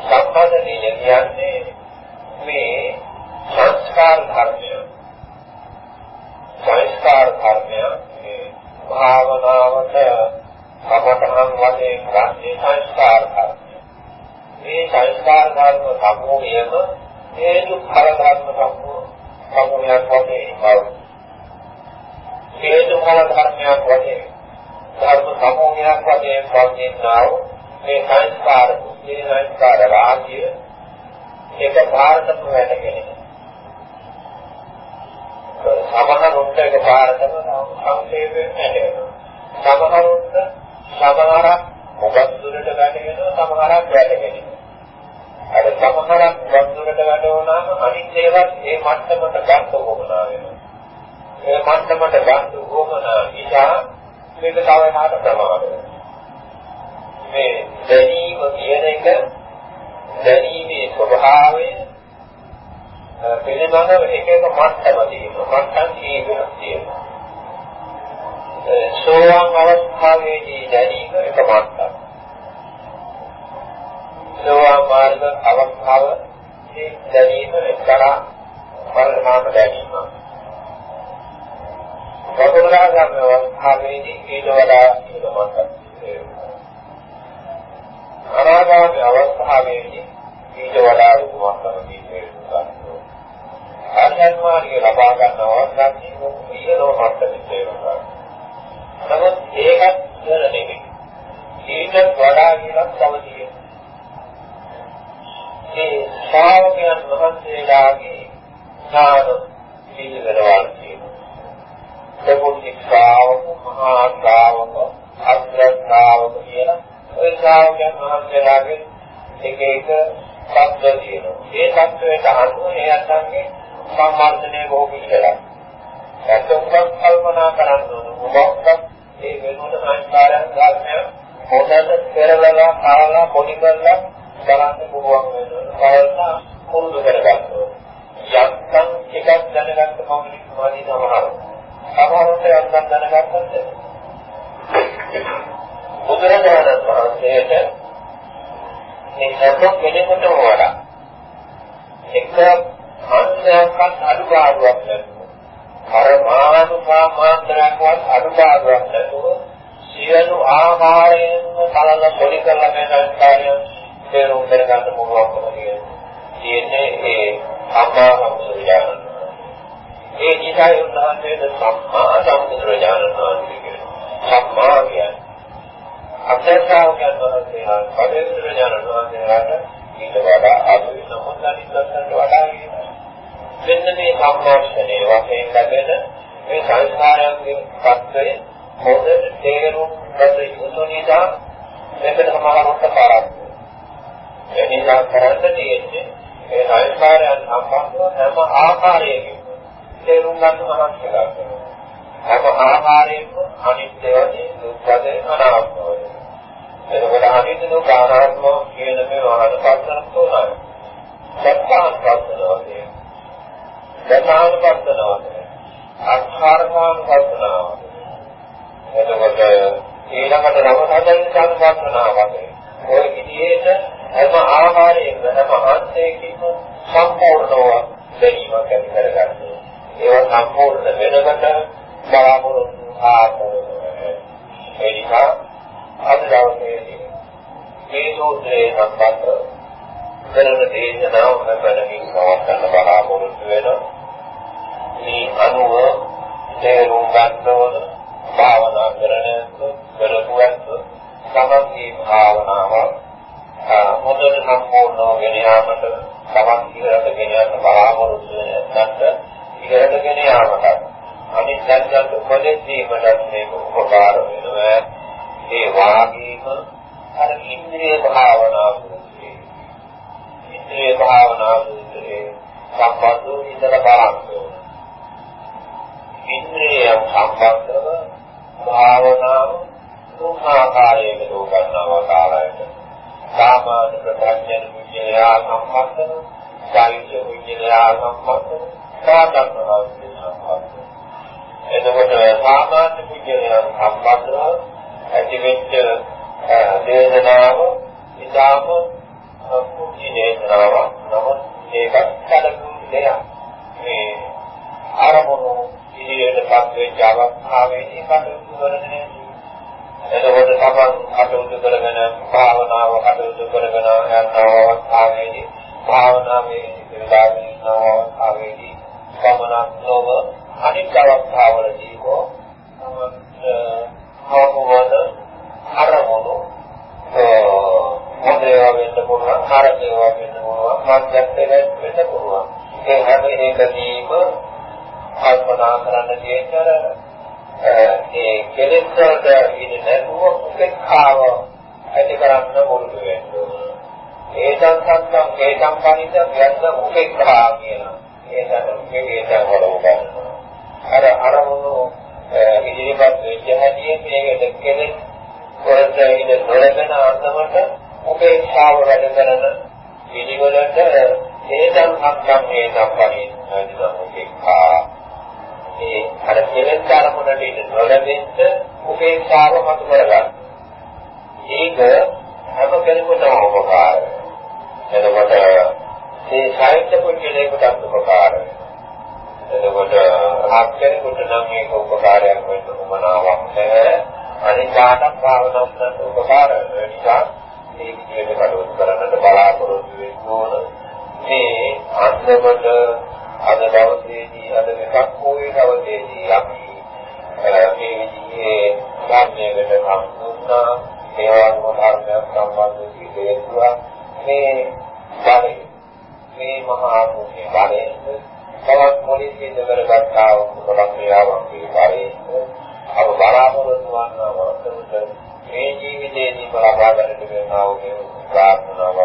සම්පදනීය කියන්නේ මේ සංස්කාර ධර්මය. සංස්කාර ධර්මය මේ භාවනාවට සමතනම් වශයෙන් ගන්නේ සංස්කාර ධර්මය. මේ සංස්කාර ධර්ම සමූහයම හේතු ඵල ධර්ම සමූහ සමූහයක් වශයෙන් බව. හේතු ඵල ධර්මයක් වශයෙන් ධර්ම සමූහයක් වශයෙන් පවතිනා වූ මේ සංස්කාර කුසී සංස්කාර රාජ්‍ය එක භාරතම වැඩගෙන සමහරුන්ට එක භාරතම සංකේතයෙන් වැඩගෙනවා සමහරුන්ට සමහරක් මොකක් දුරට වැඩගෙනවා සමහරක් වැඩගෙන අර සමහරක් මොකක් දුරට වැඩවනාම අනිත් ඒවාත් ඒ මට්ටමට ගන්න ඕමනා වෙනවා. ඒ මට්ටමට ගන්න ඕමනා නිසා මේක තව එහාට ප්‍රමාද මේ දැනීම කියන එක දැනීමේ ස්වභාවය පිළිබඳව එක එක මට්ටම තියෙනවා. මට්ටම් කීපයක් තියෙනවා. සෝවාන් අවස්ථාවේදී දැනීම එක මට්ටම. සෝවාන් මාර්ග අවස්ථාව දැනීම එක්තරා පරිණාම දැනීමක්. සතරාගම අවස්ථාවේදී ඊට වඩා ඉහළමකට අනාගාමී අවස්ථාවේදී ඊට වඩා උතුමකමදී තේරුම් ආර්යයන් මාර්ගය ලබා ගන්න අවස්ථාවේ ඉහළම මට්ටමේ තේරුම් ගන්න. නමුත් ඒකත් ඉහළ නෙමෙයි. ඊට වඩා ඉහළම තව තියෙනවා. මේ ශ්‍රාවකයන් වහන්සේලාගේ ඥාන පිළිවෙලවල් ප්‍රමුඛ ශ්‍රාවක මහා ශ්‍රාවක අග්‍ර ශ්‍රාවක කියලා ඔය ශ්‍රාවකයන් වහන්සේලාගේ එක එක ශබ්ද තියෙනවා. ඒ ශබ්දයට අනුව ඒ අත්ංගේ සම්වර්ධනය බොහෝ පිළිවෙලක්. එතකොට කල්පනා කරන්න ඕන මොකක්ද ඒ වෙනුවට සංස්කාරයන් ගන්න හොඳට පෙරලලා කාලා පොඩි කරලා බලන්න පුළුවන් වෙනවා. බලලා මුරුදු කරගන්න ඕන. යත්තම් එකක් දැනගන්න කවුරුත් මාදී සමහරව. සමහරවිට යන්තම් දැනගත්තත් බුදුරජාණන් වහන්සේට මේ හැම කෙනෙකුටම වඩා එක අන්‍යයන්වත් අනුභාවයක් නැතුව පරමාණු මාත්‍රයක්වත් අනුභාවයක් නැතුව සියලු ආකාරයෙන් කලන පොඩි කරලා මේ සංස්කාරයන් තේරුම් ගන්න පුළුවන්කම තියෙන්නේ ඒ අම්මා සම්බුදුරජාණන් ඒ නිසායි උන්වහන්සේට සම්මා සම්බුදුරජාණන් වහන්සේ කියන්නේ. සම්මා කියන්නේ. අත්‍යවශ්‍යයන් වහන්සේලා පරිවර්තනඥාන වහන්සේලාට ඊට වඩා අදුයි සම්බන්ධනිස්සන්ට වඩා මෙන්න මේ සම්මාර්ෂණයේ වශයෙන් ලැබෙන මේ සංස්කාරයන්ගේ පත්වය හොඳට තේරුම් ගත යුතු නිසා මේකට සමානවට පාරක්. ඒ නිසා කරන්න තියෙන්නේ ඒ සංස්කාරයන් සම්බන්ධව හැම ආකාරයකින් තේරුම් ගන්න මහන්සි ගන්නවා. හැම ආහාරයෙන්ම අනිත්‍ය වශයෙන් දුක්ඛද අනාත්ම වශයෙන්. එතකොට අනිත්‍ය දුක්ඛ අනාත්ම කියන මේ වහන පස්සන තුනයි. සත්‍යාන් පස්සන වශයෙන්. ධර්මාන පස්සන වශයෙන්. අක්ඛාරකාන පස්සන වශයෙන්. එතකොට ඊළඟට නව හදන සංපස්සනාව වශයෙන්. ඔය විදිහට හැම ආහාරයෙන්ම හැම අන්තයකින්ම සම්පූර්ණව දැනීමක් ඇති කරගන්නවා. ඒවා සම්පූර්ණ වෙනකොට බලාපොරොත්තු ආපෝ ඒ නිසා අද දවසේදී මේ සූත්‍රයේ සම්බන්ධ කරන දේශනාව මෙතනකින් පවත්වන්න බලාපොරොත්තු වෙනවා. මේ අනුව තේරුම් ගන්න ඕන භාවනා කරන කරපුවත් සමගී භාවනාව හොඳට සම්පූර්ණ වෙන යාමට තමන් ඉහළට ගෙන යන බලාපොරොත්තු වෙන නැත්නම් ඉහළට ගෙන යාමට අනිත් දැනගත් උපදෙස් දීමට මේක උපකාර වෙනවා ඒ වාගේම අර ඉන්ද්‍රිය භාවනාව ඉන්ද්‍රිය භාවනාව සම්බන්ධව ඉඳලා බලන්න ඉන්ද්‍රිය සම්බන්ධව භාවනාව තුන්ආකාරයක ලෝකන්නවා කාලයට සාමාන්‍ය ප්‍රඥා විද්‍යාව සම්බන්ධව සාහිත්‍ය විද්‍යාව සම්බන්ධව සාධර්මතාවය සම්බන්ධයි. එතකොට සාමාන්‍ය පුද්ගලයන් සම්බන්ධව ඇතිවෙච්ච දේශනාව ඉතාම කුංචි දේශනාව නමුත් ඒකත් කලකුන් දෙයක්. මේ ආරමුණු ඉදිරියටපත් වෙච්ච අවස්ථාවේදී කටයුතු කරන්නේ එතකොට තමන් කටයුතු කරගෙන භාවනාව කටයුතු කරගෙන යන අවස්ථාවේදී. භාවනාවේ ඉඳලාගෙන ඉන්න අවස්ථාවේදී පමණක් නොව අනිත් අවස්ථාවලදී හෝ අවබෝධ අරමුණු මොදේවා වෙන්න පුළුවන් කාර්යේවා වෙන්න පුළුවන් මාර්ගයෙන් වෙන්න පුළුවන්. ඒ හැම එකදීම කල්පනා කරන්න තියෙන ඒ කෙලෙස් වලට ඉන්නේ නැතුව උපේක්ෂාව ඇති කරන්න මුරුදු වෙන්න ඒකම් සම්සම් ඒකම් පරිද යන්න උපේක්ෂා කියලා. ඒකට මේ වේදන වල උගන්වනවා. අර අරමුණු ඉදිරිපත් වෙච්ච හැටි මේකට කෙනෙක් කොරට ඉඳ නොලබන අන්දමට උපේක්ෂාව වැඩ කරන පිළිවෙලට හේතම් අක්කම් හේතම් පරිණාම උපේක්ෂා මේ අර කෙලෙස් අරමුණට ඉඳ නොලබෙන්න උපේක්ෂාව මතු කරගන්න. ඒක හැම කෙනෙකුටම උපකාරයි. එතකොට මේ සාහිත්‍ය පුද්ගලයෙකුට උපකාර එතකොට රහත් කෙනෙකුට නම් මේක උපකාරයක් වෙන්න උවමනාවක් නැහැ. අනිකාටත් භාවනා කරන්න උපකාර වෙන නිසා මේ විදිහට කටයුතු කරන්නට බලාපොරොත්තු වෙන්න ඕන. මේ අන්තිමට අද දවසේදී අද එකක් පොයේ දවසේදී අපි මේ විදිහේ ධර්මයකට සම්පූර්ණ ඒවා ධර්මයක් සම්බන්ධ විදේතුවා මේ බලය මේ මහා කුණේ බලය තවත් මොනින් සිද්ධ කරගත්තා වූ ගොඩක් ක්‍රියාවන් පිළිබඳව අප බලාපොරොත්තු වන වස්තුවට මේ ජීවිතයේදී ලබා ගන්නට වෙනා වූ මේ ප්‍රාර්ථනාව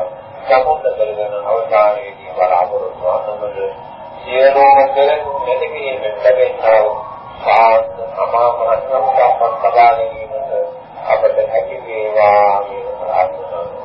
සම්පූර්ණ කරගෙන අවසානයේදී බලාපොරොත්තු වන්නමද සියලුම කෙරෙහි නැති කිරීමෙන් ලැබෙනා වූ සාන්ත සමාප්‍රසන්න සම්පත් ලබා ගැනීමට අපට හැකි වේවා. කියලා ප්‍රාර්ථනා